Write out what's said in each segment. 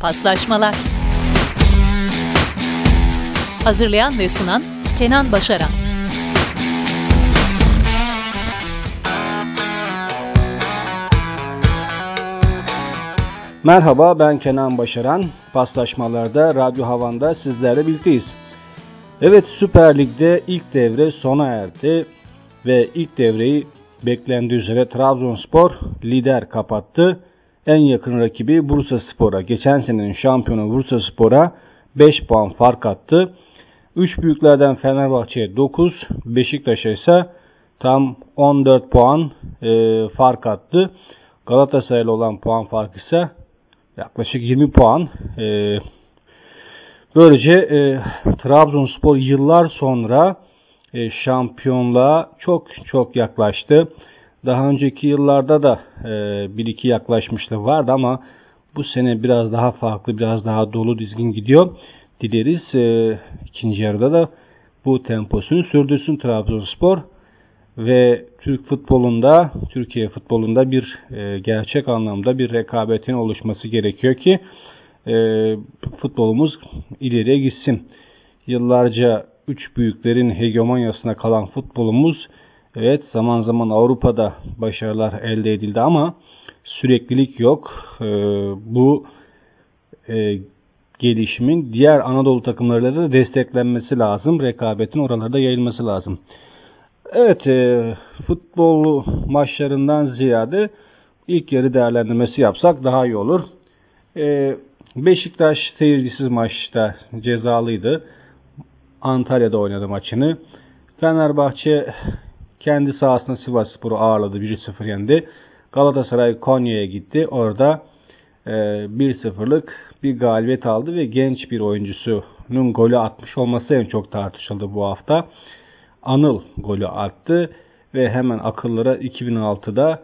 Paslaşmalar Hazırlayan ve sunan Kenan Başaran Merhaba ben Kenan Başaran. Paslaşmalarda Radyo Havan'da sizlerle birlikteyiz. Evet Süper Lig'de ilk devre sona erdi ve ilk devreyi beklendiği üzere Trabzonspor lider kapattı. En yakın rakibi Bursa Spor'a, geçen senenin şampiyonu Bursa Spor'a 5 puan fark attı. 3 büyüklerden Fenerbahçe'ye 9, Beşiktaş'a ise tam 14 puan e, fark attı. Galatasaray'la olan puan farkı ise yaklaşık 20 puan. E, böylece e, Trabzonspor yıllar sonra e, şampiyonluğa çok çok yaklaştı. Daha önceki yıllarda da e, bir iki yaklaşmışlığı vardı ama bu sene biraz daha farklı, biraz daha dolu dizgin gidiyor. Dileriz e, ikinci yarıda da bu temposunu sürdürsün Trabzonspor ve Türk futbolunda, Türkiye futbolunda bir e, gerçek anlamda bir rekabetin oluşması gerekiyor ki e, futbolumuz ileriye gitsin. Yıllarca üç büyüklerin hegemonyasına kalan futbolumuz evet zaman zaman Avrupa'da başarılar elde edildi ama süreklilik yok. E, bu e, gelişimin diğer Anadolu takımlarıyla da desteklenmesi lazım. Rekabetin oralarda yayılması lazım. Evet, e, futbol maçlarından ziyade ilk yarı değerlendirmesi yapsak daha iyi olur. E, Beşiktaş seyircisiz maçta cezalıydı. Antalya'da oynadı maçını. Fenerbahçe kendi sahasında Sivas Spor'u ağırladı. 1-0 yendi. Galatasaray Konya'ya gitti. Orada e, 1-0'lık bir galibiyet aldı ve genç bir oyuncusunun golü atmış olması en çok tartışıldı bu hafta. Anıl golü attı ve hemen akıllara 2006'da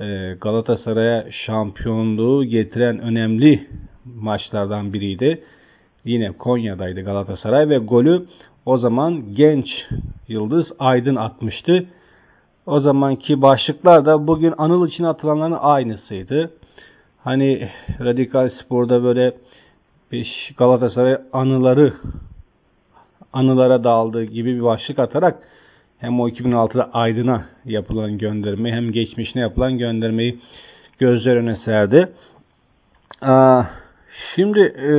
e, Galatasaray'a şampiyonluğu getiren önemli maçlardan biriydi. Yine Konya'daydı Galatasaray ve golü o zaman genç yıldız Aydın atmıştı. O zamanki başlıklar da bugün Anıl için atılanların aynısıydı. Hani Radikal Spor'da böyle Galatasaray anıları anılara dağıldığı gibi bir başlık atarak hem o 2006'da Aydın'a yapılan gönderme hem geçmişine yapılan göndermeyi gözler önüne serdi. Şimdi e,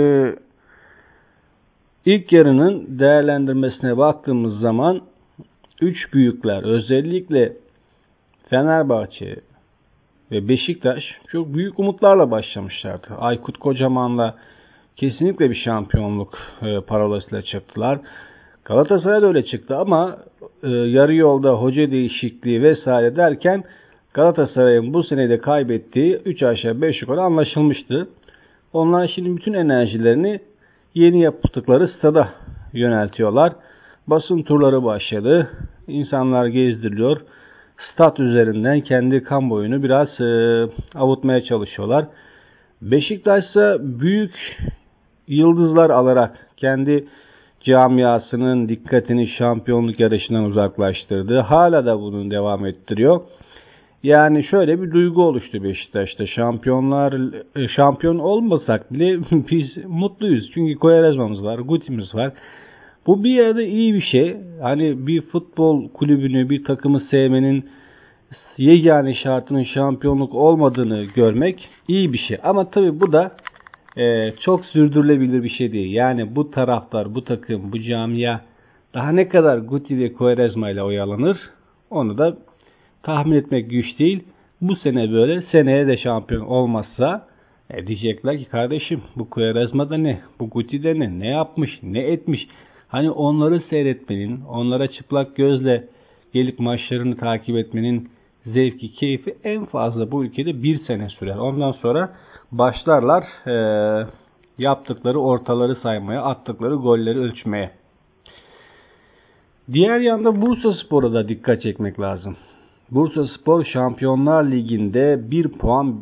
ilk yarının değerlendirmesine baktığımız zaman üç büyükler özellikle Fenerbahçe ve Beşiktaş çok büyük umutlarla başlamışlardı. Aykut Kocaman'la kesinlikle bir şampiyonluk e, parolasıyla çıktılar. Galatasaray da öyle çıktı ama e, yarı yolda hoca değişikliği vesaire derken Galatasaray'ın bu senede kaybettiği 3 aşağı 5 yukarı anlaşılmıştı. Onlar şimdi bütün enerjilerini yeni yaptıkları stada yöneltiyorlar. Basın turları başladı. İnsanlar gezdiriliyor. Stat üzerinden kendi kamuoyunu biraz e, avutmaya çalışıyorlar. Beşiktaş ise büyük yıldızlar alarak kendi camiasının dikkatini şampiyonluk yarışından uzaklaştırdı. Hala da bunu devam ettiriyor. Yani şöyle bir duygu oluştu Beşiktaş'ta. Şampiyonlar e, şampiyon olmasak bile biz mutluyuz. Çünkü Koyarezma'mız var, Guti'miz var. Bu bir yerde iyi bir şey. Hani bir futbol kulübünü, bir takımı sevmenin yegane şartının şampiyonluk olmadığını görmek iyi bir şey. Ama tabii bu da e, çok sürdürülebilir bir şey değil. Yani bu taraftar, bu takım, bu camia daha ne kadar Guti ve Quaresma ile oyalanır onu da tahmin etmek güç değil. Bu sene böyle, seneye de şampiyon olmazsa e, diyecekler ki kardeşim bu Quaresma da ne, bu Guti de ne, ne yapmış, ne etmiş. Hani onları seyretmenin, onlara çıplak gözle gelip maçlarını takip etmenin zevki, keyfi en fazla bu ülkede bir sene sürer. Ondan sonra başlarlar e, yaptıkları ortaları saymaya, attıkları golleri ölçmeye. Diğer yanda Bursa Spor'a da dikkat çekmek lazım. Bursa Spor Şampiyonlar Ligi'nde 1 puan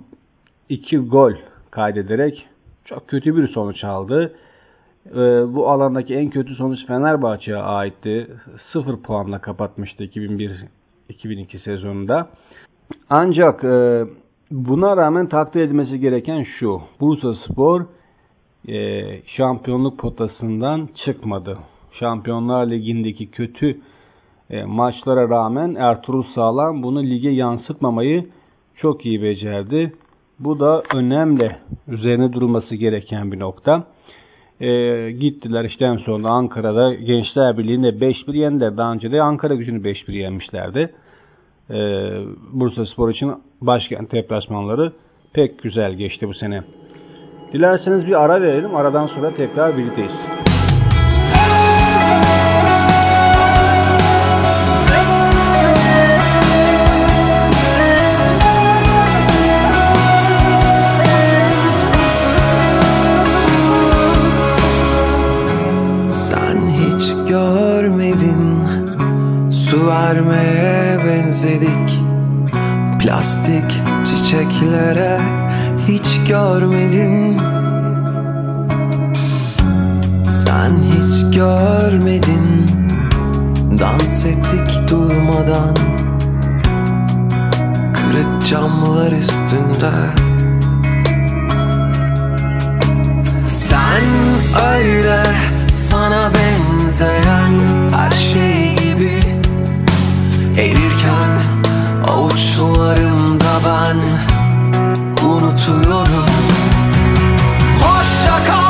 2 gol kaydederek çok kötü bir sonuç aldı. E, bu alandaki en kötü sonuç Fenerbahçe'ye aitti. 0 puanla kapatmıştı 2001-2002 sezonunda. Ancak e, Buna rağmen takdir edilmesi gereken şu. Bursa Spor e, şampiyonluk potasından çıkmadı. Şampiyonlar Ligi'ndeki kötü e, maçlara rağmen Ertuğrul Sağlam bunu lige yansıtmamayı çok iyi becerdi. Bu da önemli. Üzerine durulması gereken bir nokta. E, gittiler işte en sonunda Ankara'da Gençler Birliği'nde 5-1 yendiler. Daha önce de Ankara gücünü 5-1 yenmişlerdi. E, Bursa Spor için başkent deplasmanları pek güzel geçti bu sene. Dilerseniz bir ara verelim. Aradan sonra tekrar birlikteyiz. Vermeye benzedik. Plastik çiçeklere hiç görmedin. Sen hiç görmedin. Dans ettik durmadan. Kırık camlar üstünde. Sen öyle sana benzeyen her şey gibi Erirken avuçlarımda ben unutuyorum. Hoşça kal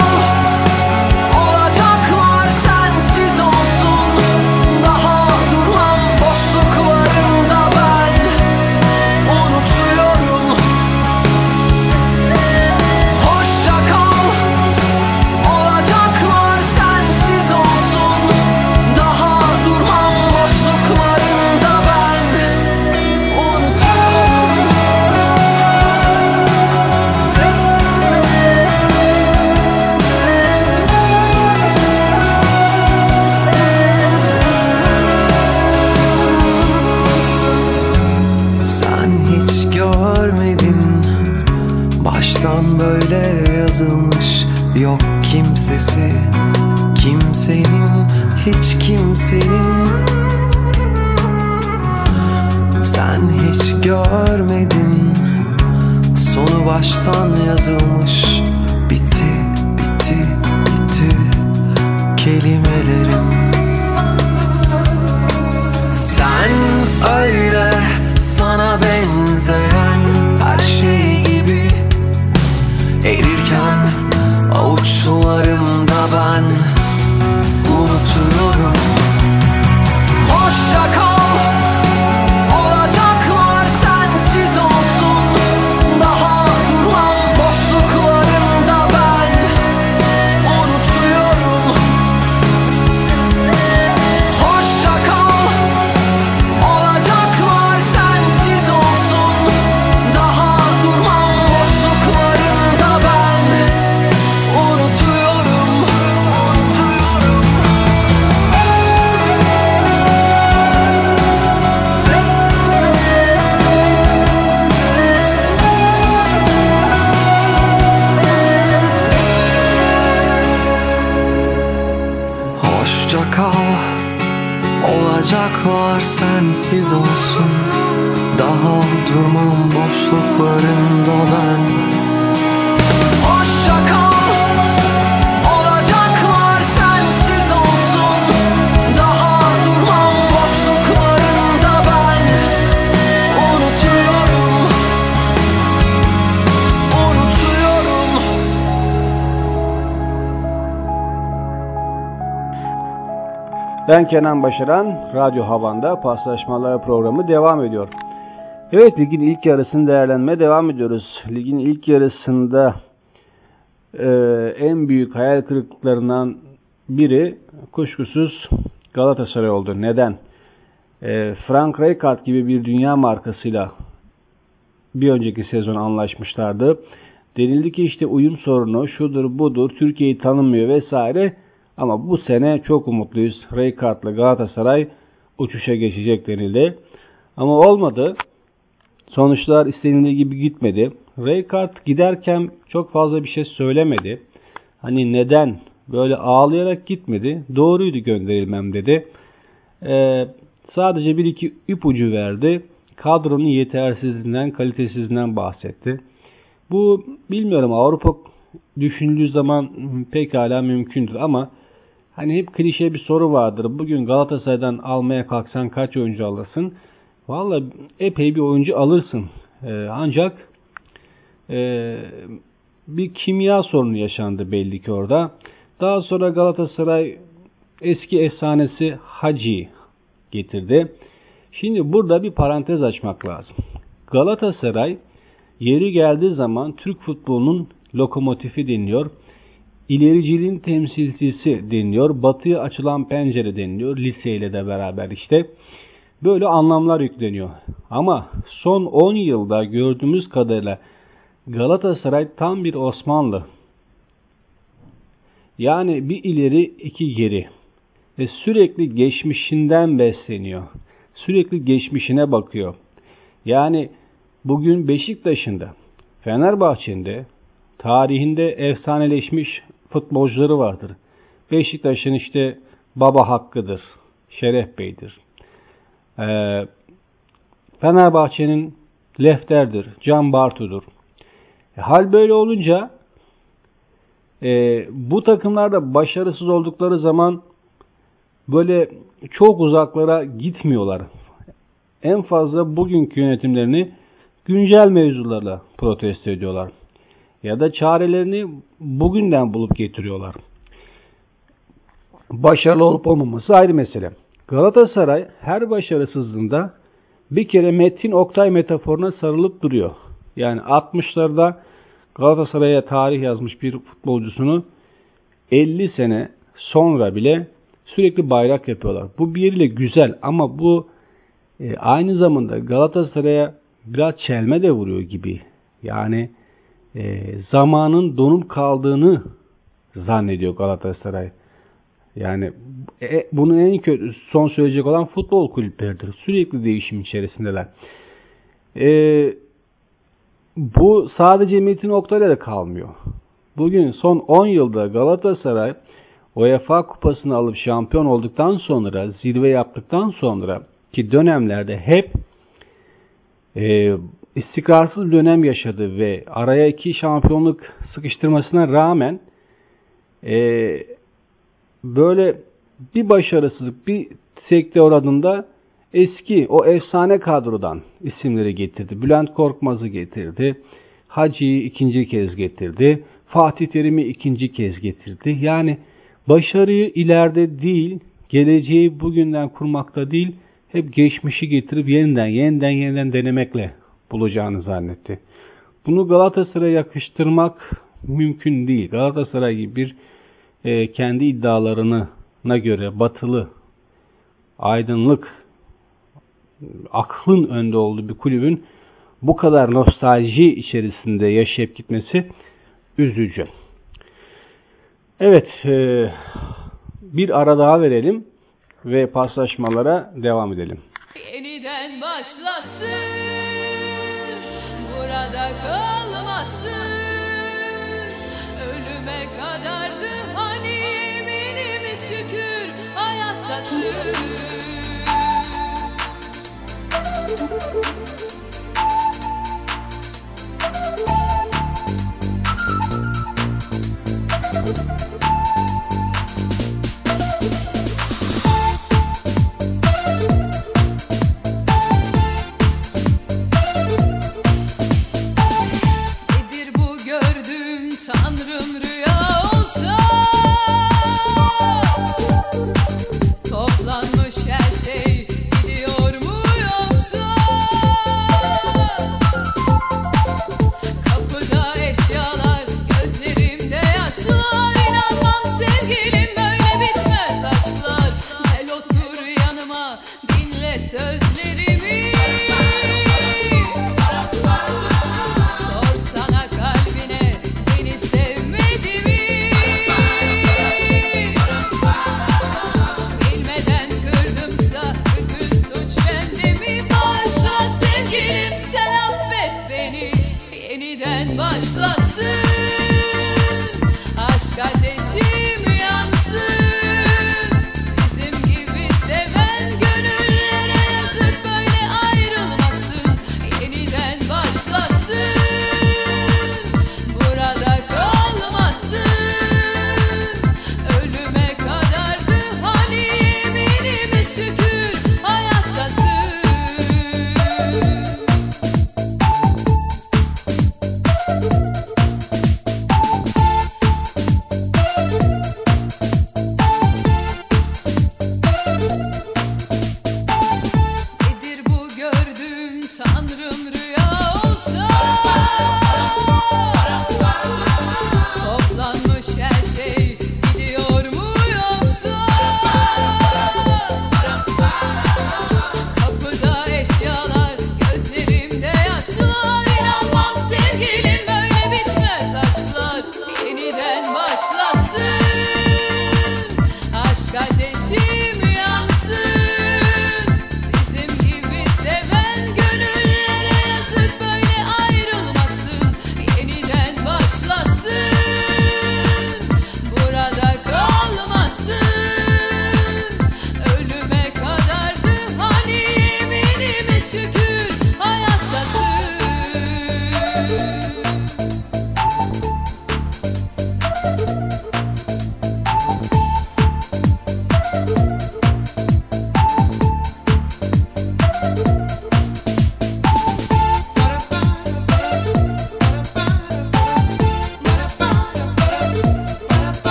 Ben Kenan Başaran, Radyo Havan'da Paslaşmalar programı devam ediyor. Evet, ligin ilk yarısını değerlenmeye devam ediyoruz. Ligin ilk yarısında e, en büyük hayal kırıklıklarından biri kuşkusuz Galatasaray oldu. Neden? E, Frank Rijkaard gibi bir dünya markasıyla bir önceki sezon anlaşmışlardı. Denildi ki işte uyum sorunu şudur budur Türkiye'yi tanımıyor vesaire. Ama bu sene çok umutluyuz. Rijkaard'la Galatasaray uçuşa geçecek denildi. Ama olmadı. Sonuçlar istenildiği gibi gitmedi. Rijkaard giderken çok fazla bir şey söylemedi. Hani neden böyle ağlayarak gitmedi. Doğruydu gönderilmem dedi. Ee, sadece bir iki ipucu verdi. Kadronun yetersizliğinden, kalitesizliğinden bahsetti. Bu bilmiyorum Avrupa düşündüğü zaman pekala mümkündür ama hani hep klişe bir soru vardır. Bugün Galatasaray'dan almaya kalksan kaç oyuncu alırsın? Valla epey bir oyuncu alırsın. Ee, ancak e, bir kimya sorunu yaşandı belli ki orada. Daha sonra Galatasaray eski efsanesi Hacı getirdi. Şimdi burada bir parantez açmak lazım. Galatasaray yeri geldiği zaman Türk futbolunun lokomotifi deniliyor. İlericiliğin temsilcisi deniliyor. Batıya açılan pencere deniliyor. Liseyle de beraber işte. Böyle anlamlar yükleniyor. Ama son 10 yılda gördüğümüz kadarıyla Galatasaray tam bir Osmanlı. Yani bir ileri iki geri. Ve sürekli geçmişinden besleniyor. Sürekli geçmişine bakıyor. Yani bugün Beşiktaş'ında, Fenerbahçe'nde tarihinde efsaneleşmiş futbolcuları vardır. Beşiktaş'ın işte Baba Hakkı'dır, Şeref Bey'dir. Ee, Fenerbahçe'nin Lefter'dir, Can Bartu'dur. E, hal böyle olunca e, bu takımlarda başarısız oldukları zaman böyle çok uzaklara gitmiyorlar. En fazla bugünkü yönetimlerini güncel mevzularla protesto ediyorlar. Ya da çarelerini bugünden bulup getiriyorlar. Başarılı olup olmaması ayrı mesele. Galatasaray her başarısızlığında bir kere Metin Oktay metaforuna sarılıp duruyor. Yani 60'larda Galatasaray'a tarih yazmış bir futbolcusunu 50 sene sonra bile sürekli bayrak yapıyorlar. Bu bir yeriyle güzel ama bu e, aynı zamanda Galatasaray'a biraz çelme de vuruyor gibi. Yani e, zamanın donup kaldığını zannediyor Galatasaray. Yani e, bunun en kötü son söyleyecek olan futbol kulüpleridir. Sürekli değişim içerisindeler. E, bu sadece Metin Oktay'la da kalmıyor. Bugün son 10 yılda Galatasaray UEFA kupasını alıp şampiyon olduktan sonra, zirve yaptıktan sonra ki dönemlerde hep e, istikrarsız bir dönem yaşadı ve araya iki şampiyonluk sıkıştırmasına rağmen e, böyle bir başarısızlık, bir sektör adında eski o efsane kadrodan isimleri getirdi. Bülent Korkmaz'ı getirdi. Hacı'yı ikinci kez getirdi. Fatih Terim'i ikinci kez getirdi. Yani başarıyı ileride değil, geleceği bugünden kurmakta değil, hep geçmişi getirip yeniden, yeniden, yeniden denemekle bulacağını zannetti. Bunu Galatasaray'a yakıştırmak mümkün değil. Galatasaray gibi bir e, kendi iddialarına göre batılı, aydınlık, aklın önde olduğu bir kulübün bu kadar nostalji içerisinde yaşayıp gitmesi üzücü. Evet, e, bir ara daha verelim ve paslaşmalara devam edelim. Yeniden başlasın, burada kalmasın. Ölüme kadardı hani yeminimiz şükür hayattasın. Rüya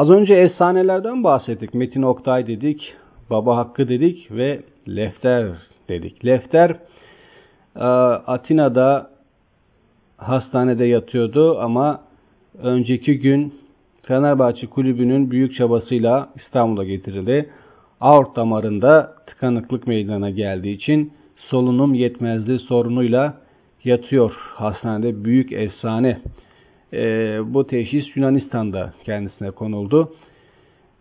Az önce efsanelerden bahsettik. Metin Oktay dedik, Baba Hakkı dedik ve Lefter dedik. Lefter e, Atina'da hastanede yatıyordu ama önceki gün Fenerbahçe kulübünün büyük çabasıyla İstanbul'a getirildi. Aort damarında tıkanıklık meydana geldiği için solunum yetmezliği sorunuyla yatıyor hastanede büyük efsane. E, bu teşhis Yunanistan'da kendisine konuldu.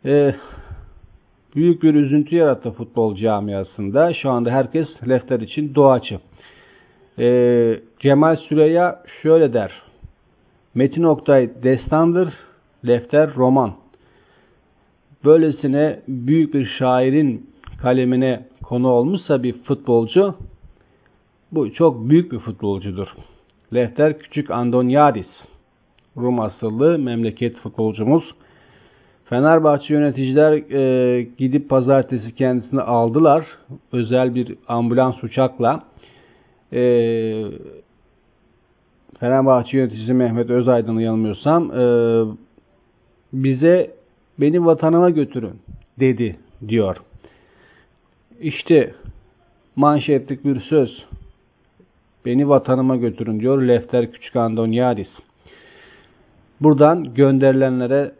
E, büyük bir üzüntü yarattı futbol camiasında. Şu anda herkes Lefter için doğaçı. E, Cemal Süreya şöyle der. Metin Oktay destandır, Lefter roman. Böylesine büyük bir şairin kalemine konu olmuşsa bir futbolcu, bu çok büyük bir futbolcudur. Lefter Küçük Andonyadis, Rum asıllı memleket futbolcumuz. Fenerbahçe yöneticiler e, gidip pazartesi kendisini aldılar. Özel bir ambulans uçakla. E, Fenerbahçe yöneticisi Mehmet Özaydın'ı yanılmıyorsam e, bize beni vatanıma götürün dedi diyor. İşte manşetlik bir söz. Beni vatanıma götürün diyor Lefter Küçük Andonyadis. Buradan gönderilenlere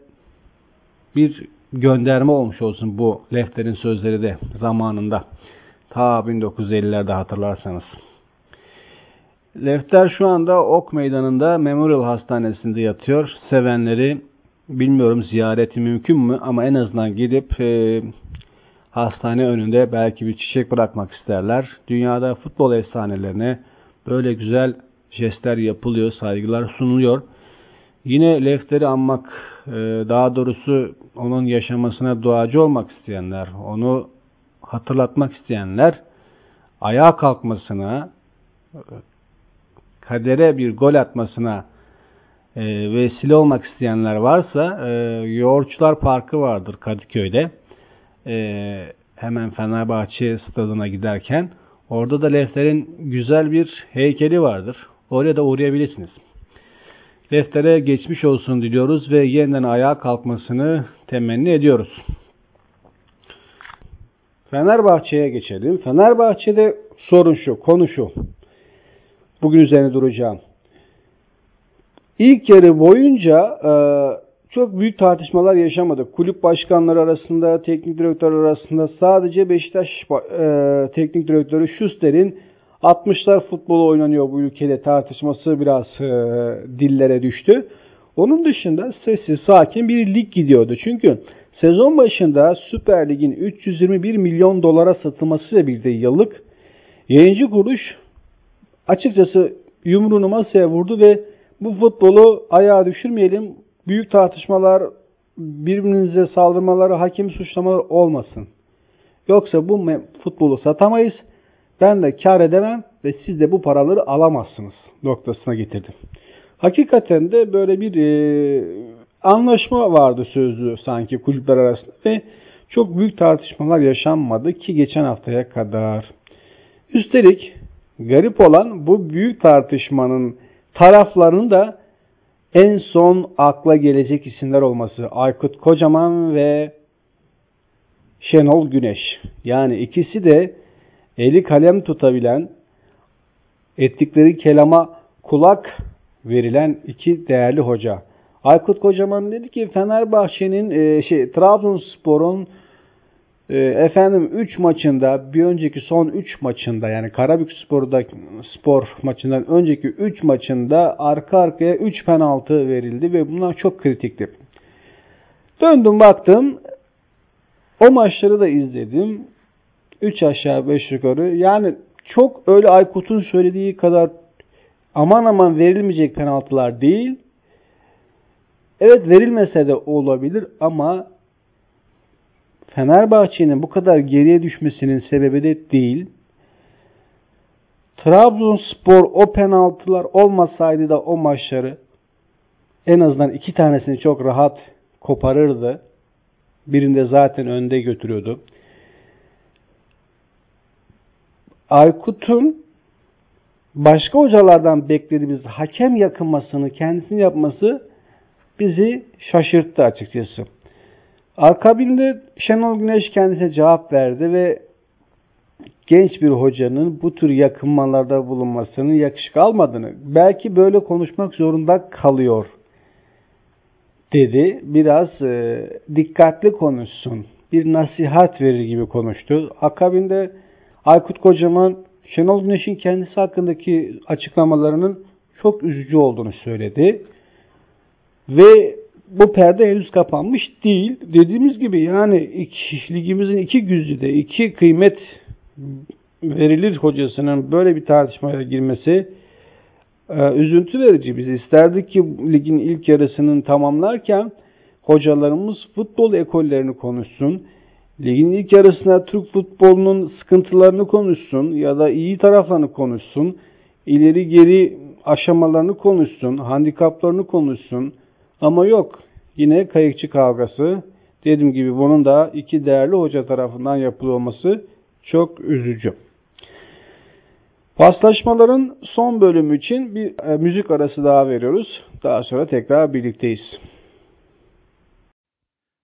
bir gönderme olmuş olsun bu Lefter'in sözleri de zamanında. Ta 1950'lerde hatırlarsanız. Lefter şu anda Ok Meydanı'nda Memorial Hastanesi'nde yatıyor. Sevenleri bilmiyorum ziyareti mümkün mü ama en azından gidip e, hastane önünde belki bir çiçek bırakmak isterler. Dünyada futbol efsanelerine böyle güzel jestler yapılıyor, saygılar sunuluyor. Yine Lefter'i anmak, e, daha doğrusu onun yaşamasına duacı olmak isteyenler, onu hatırlatmak isteyenler, ayağa kalkmasına, kadere bir gol atmasına e, vesile olmak isteyenler varsa e, Yoğurtçular Parkı vardır Kadıköy'de. Hemen Fenerbahçe stadına giderken. Orada da Lefter'in güzel bir heykeli vardır. Oraya da uğrayabilirsiniz. Lefter'e geçmiş olsun diliyoruz ve yeniden ayağa kalkmasını temenni ediyoruz. Fenerbahçe'ye geçelim. Fenerbahçe'de sorun şu, konu şu. Bugün üzerine duracağım. İlk yarı boyunca e, çok büyük tartışmalar yaşamadık. Kulüp başkanları arasında, teknik direktör arasında sadece Beşiktaş e, teknik direktörü Schuster'in 60'lar futbolu oynanıyor bu ülkede tartışması biraz e, dillere düştü. Onun dışında sessiz sakin bir lig gidiyordu. Çünkü sezon başında Süper Lig'in 321 milyon dolara satılmasıyla birlikte yıllık yayıncı kuruluş açıkçası yumruğunu masaya vurdu ve bu futbolu ayağa düşürmeyelim. Büyük tartışmalar, birbirinize saldırmaları, hakem suçlamaları olmasın. Yoksa bu futbolu satamayız. Ben de kar edemem ve siz de bu paraları alamazsınız noktasına getirdim. Hakikaten de böyle bir e, anlaşma vardı sözlü sanki kulüpler arasında ve çok büyük tartışmalar yaşanmadı ki geçen haftaya kadar. Üstelik garip olan bu büyük tartışmanın taraflarının da en son akla gelecek isimler olması. Aykut Kocaman ve Şenol Güneş. Yani ikisi de eli kalem tutabilen, ettikleri kelama kulak verilen iki değerli hoca. Aykut Kocaman dedi ki Fenerbahçe'nin e, şey Trabzonspor'un e, efendim 3 maçında bir önceki son 3 maçında yani Karabük Spor'da spor maçından önceki 3 maçında arka arkaya 3 penaltı verildi ve bunlar çok kritikti. Döndüm baktım o maçları da izledim. 3 aşağı 5 yukarı. Yani çok öyle Aykut'un söylediği kadar aman aman verilmeyecek penaltılar değil. Evet verilmese de olabilir ama Fenerbahçe'nin bu kadar geriye düşmesinin sebebi de değil. Trabzonspor o penaltılar olmasaydı da o maçları en azından iki tanesini çok rahat koparırdı. Birinde zaten önde götürüyordu. Aykut'un başka hocalardan beklediğimiz hakem yakınmasını kendisini yapması bizi şaşırttı açıkçası. Akabinde Şenol Güneş kendisine cevap verdi ve genç bir hocanın bu tür yakınmalarda bulunmasının yakışık almadığını, belki böyle konuşmak zorunda kalıyor dedi. Biraz e, dikkatli konuşsun. Bir nasihat verir gibi konuştu. Akabinde Aykut Kocaman Şenol Güneş'in kendisi hakkındaki açıklamalarının çok üzücü olduğunu söyledi. Ve bu perde henüz kapanmış değil. Dediğimiz gibi yani iki, ligimizin iki güzide iki kıymet verilir hocasının böyle bir tartışmaya girmesi e, üzüntü verici. Biz isterdik ki ligin ilk yarısının tamamlarken hocalarımız futbol ekollerini konuşsun. Ligin ilk yarısında Türk futbolunun sıkıntılarını konuşsun ya da iyi taraflarını konuşsun. İleri geri aşamalarını konuşsun, handikaplarını konuşsun. Ama yok. Yine kayıkçı kavgası. Dediğim gibi bunun da iki değerli hoca tarafından yapılıyor çok üzücü. Paslaşmaların son bölümü için bir e, müzik arası daha veriyoruz. Daha sonra tekrar birlikteyiz.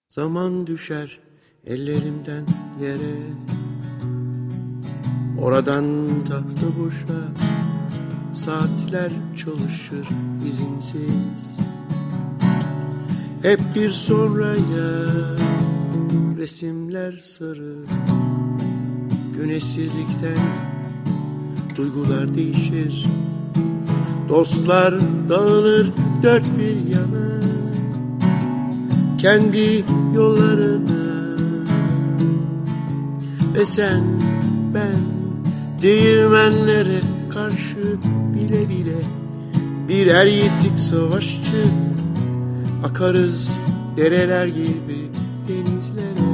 Zaman düşer ellerimden yere. Oradan tahta boşa. Saatler çalışır izinsiz. Hep bir sonraya Resimler sarı. Güneşsizlikten Duygular değişir. Dostlar dağılır dört bir yana. Kendi yollarına Ve sen ben. Değirmenlere karşı bile bile Birer yitik savaşçı. Akarız dereler gibi denizlere.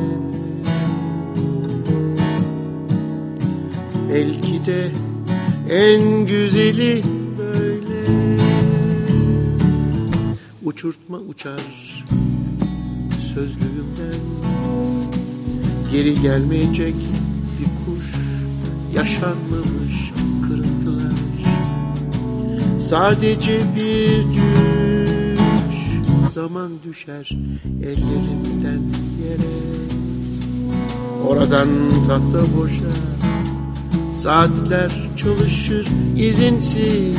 Belki de en güzeli böyle. Uçurtma uçar sözlüğümden Geri gelmeyecek bir kuş. Yaşanmamış kırıntılar Sadece bir düş. Zaman düşer ellerimden yere. Oradan tahta boşa. Saatler çalışır izinsiz.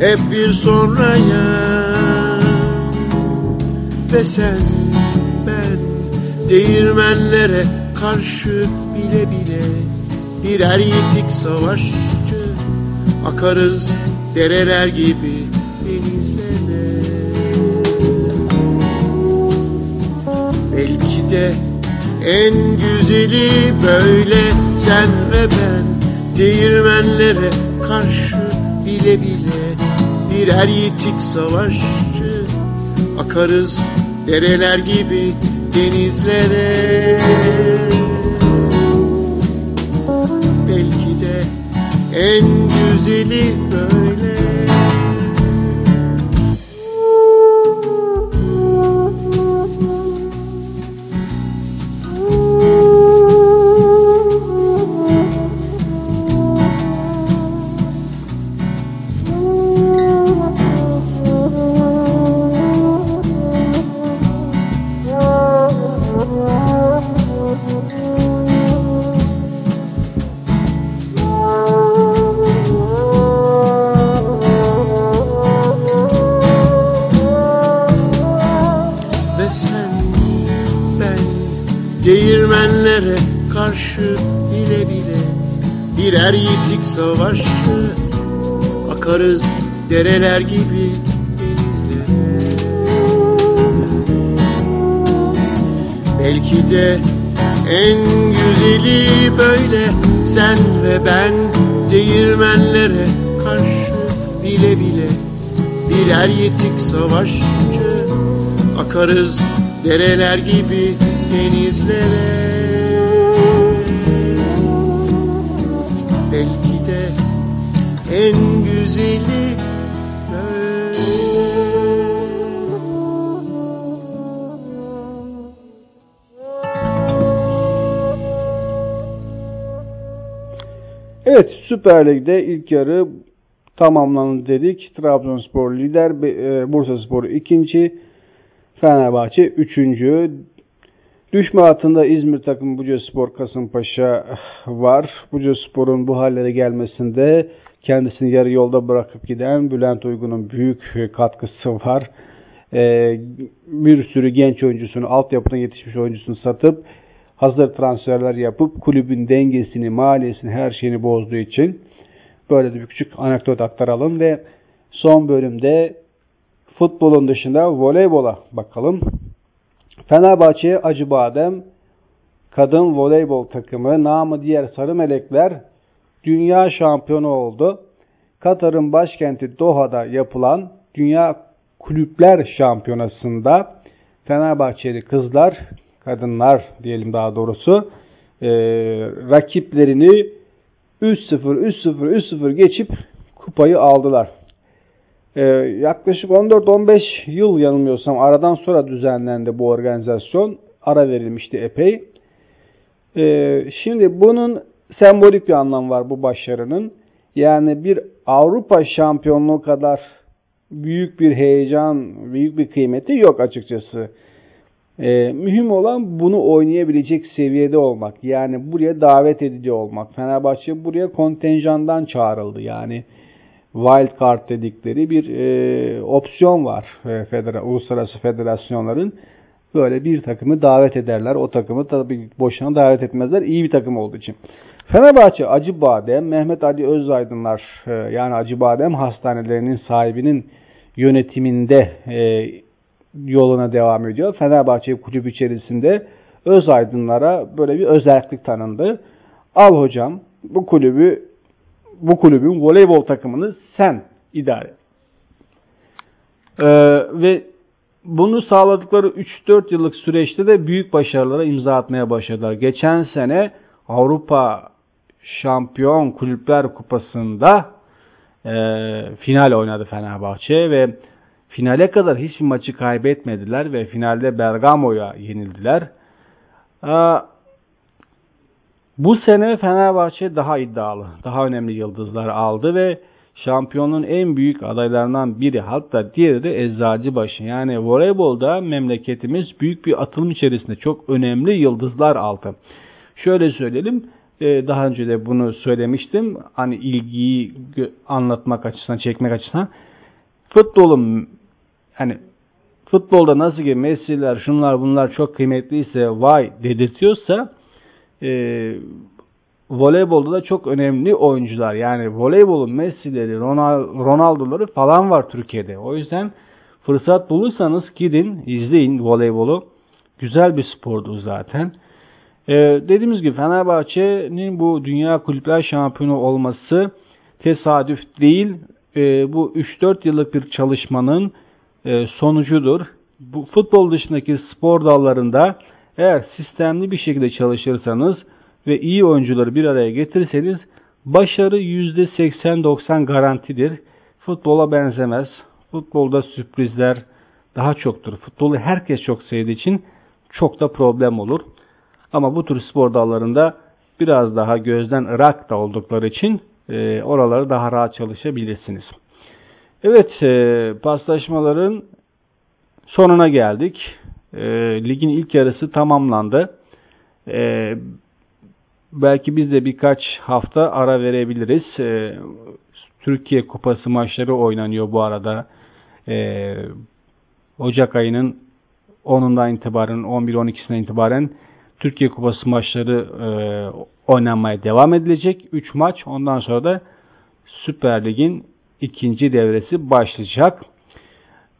Hep bir sonraya. Ve sen Değirmenlere karşı bile bile Birer yitik savaşçı. Akarız dereler gibi denizlere. Belki de en güzeli böyle sen ve ben Değirmenlere karşı bile bile Birer yitik savaşçı. Akarız dereler gibi denizlere. Belki de en güzeli böyle Birer yitik savaşçı Akarız dereler gibi denizlere. Belki de en güzeli böyle Sen ve ben değirmenlere karşı bile bile Birer yitik savaşçı Akarız dereler gibi denizlere en güzeli Evet Süper Lig'de ilk yarı tamamlandı dedik. Trabzonspor lider, e, Bursaspor ikinci, Fenerbahçe 3. Düşme altında İzmir takımı Buca Spor Kasımpaşa var. Buca Spor'un bu hallere gelmesinde kendisini yarı yolda bırakıp giden Bülent Uygun'un büyük katkısı var. Ee, bir sürü genç oyuncusunu, altyapıdan yetişmiş oyuncusunu satıp hazır transferler yapıp kulübün dengesini, maliyesini, her şeyini bozduğu için böyle de bir küçük anekdot aktaralım ve son bölümde futbolun dışında voleybola bakalım. Fenerbahçe Acıbadem kadın voleybol takımı namı diğer Sarı Melekler dünya şampiyonu oldu. Katar'ın başkenti Doha'da yapılan Dünya Kulüpler Şampiyonası'nda Fenerbahçeli kızlar, kadınlar diyelim daha doğrusu, e, rakiplerini 3-0, 3-0, 3-0 geçip kupayı aldılar. Ee, yaklaşık 14-15 yıl yanılmıyorsam aradan sonra düzenlendi bu organizasyon. Ara verilmişti epey. Ee, şimdi bunun sembolik bir anlam var bu başarının. Yani bir Avrupa şampiyonluğu kadar büyük bir heyecan, büyük bir kıymeti yok açıkçası. Ee, mühim olan bunu oynayabilecek seviyede olmak. Yani buraya davet edici olmak. Fenerbahçe buraya kontenjandan çağrıldı. Yani wild card dedikleri bir e, opsiyon var e, federa, uluslararası federasyonların. Böyle bir takımı davet ederler. O takımı tabii boşuna davet etmezler. İyi bir takım olduğu için. Fenerbahçe Acıbadem, Mehmet Ali Özaydınlar e, yani Acıbadem hastanelerinin sahibinin yönetiminde e, yoluna devam ediyor. Fenerbahçe kulübü içerisinde Özaydınlara böyle bir özellik tanındı. Al hocam bu kulübü bu kulübün voleybol takımını sen idare. Ee, ve bunu sağladıkları 3-4 yıllık süreçte de büyük başarılara imza atmaya başladılar. Geçen sene Avrupa Şampiyon Kulüpler Kupası'nda e, final oynadı Fenerbahçe ve finale kadar hiçbir maçı kaybetmediler ve finalde Bergamo'ya yenildiler. E, bu sene Fenerbahçe daha iddialı, daha önemli yıldızlar aldı ve şampiyonun en büyük adaylarından biri hatta diğeri de Eczacıbaşı. Yani voleybolda memleketimiz büyük bir atılım içerisinde çok önemli yıldızlar aldı. Şöyle söyleyelim, daha önce de bunu söylemiştim. Hani ilgiyi anlatmak açısından, çekmek açısından. Futbolun hani futbolda nasıl ki Messi'ler, şunlar bunlar çok kıymetliyse, vay dedirtiyorsa e, voleybolda da çok önemli oyuncular. Yani voleybolun Messi'leri, Ronaldo'ları falan var Türkiye'de. O yüzden fırsat bulursanız gidin, izleyin voleybolu. Güzel bir spordu zaten. Ee, dediğimiz gibi Fenerbahçe'nin bu Dünya Kulüpler Şampiyonu olması tesadüf değil. Ee, bu 3-4 yıllık bir çalışmanın e, sonucudur. Bu futbol dışındaki spor dallarında eğer sistemli bir şekilde çalışırsanız ve iyi oyuncuları bir araya getirirseniz başarı %80-90 garantidir. Futbola benzemez. Futbolda sürprizler daha çoktur. Futbolu herkes çok sevdiği için çok da problem olur. Ama bu tür spor dallarında biraz daha gözden ırak da oldukları için e, oraları daha rahat çalışabilirsiniz. Evet, e, paslaşmaların sonuna geldik. E, ligin ilk yarısı tamamlandı. E, belki biz de birkaç hafta ara verebiliriz. E, Türkiye Kupası maçları oynanıyor bu arada. E, Ocak ayının 10'undan itibaren 11-12'sinden itibaren Türkiye Kupası maçları e, oynanmaya devam edilecek. 3 maç. Ondan sonra da Süper Lig'in ikinci devresi başlayacak.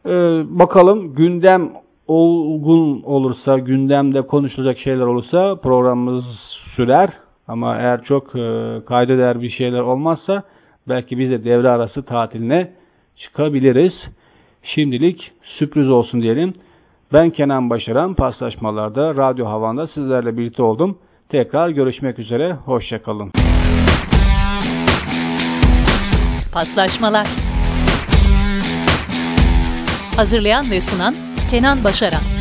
E, bakalım gündem olgun olursa, gündemde konuşulacak şeyler olursa programımız sürer. Ama eğer çok e, kayda değer bir şeyler olmazsa belki biz de devre arası tatiline çıkabiliriz. Şimdilik sürpriz olsun diyelim. Ben Kenan Başaran paslaşmalarda Radyo Havan'da sizlerle birlikte oldum. Tekrar görüşmek üzere. Hoşçakalın. Paslaşmalar Hazırlayan ve sunan Kenan Başaran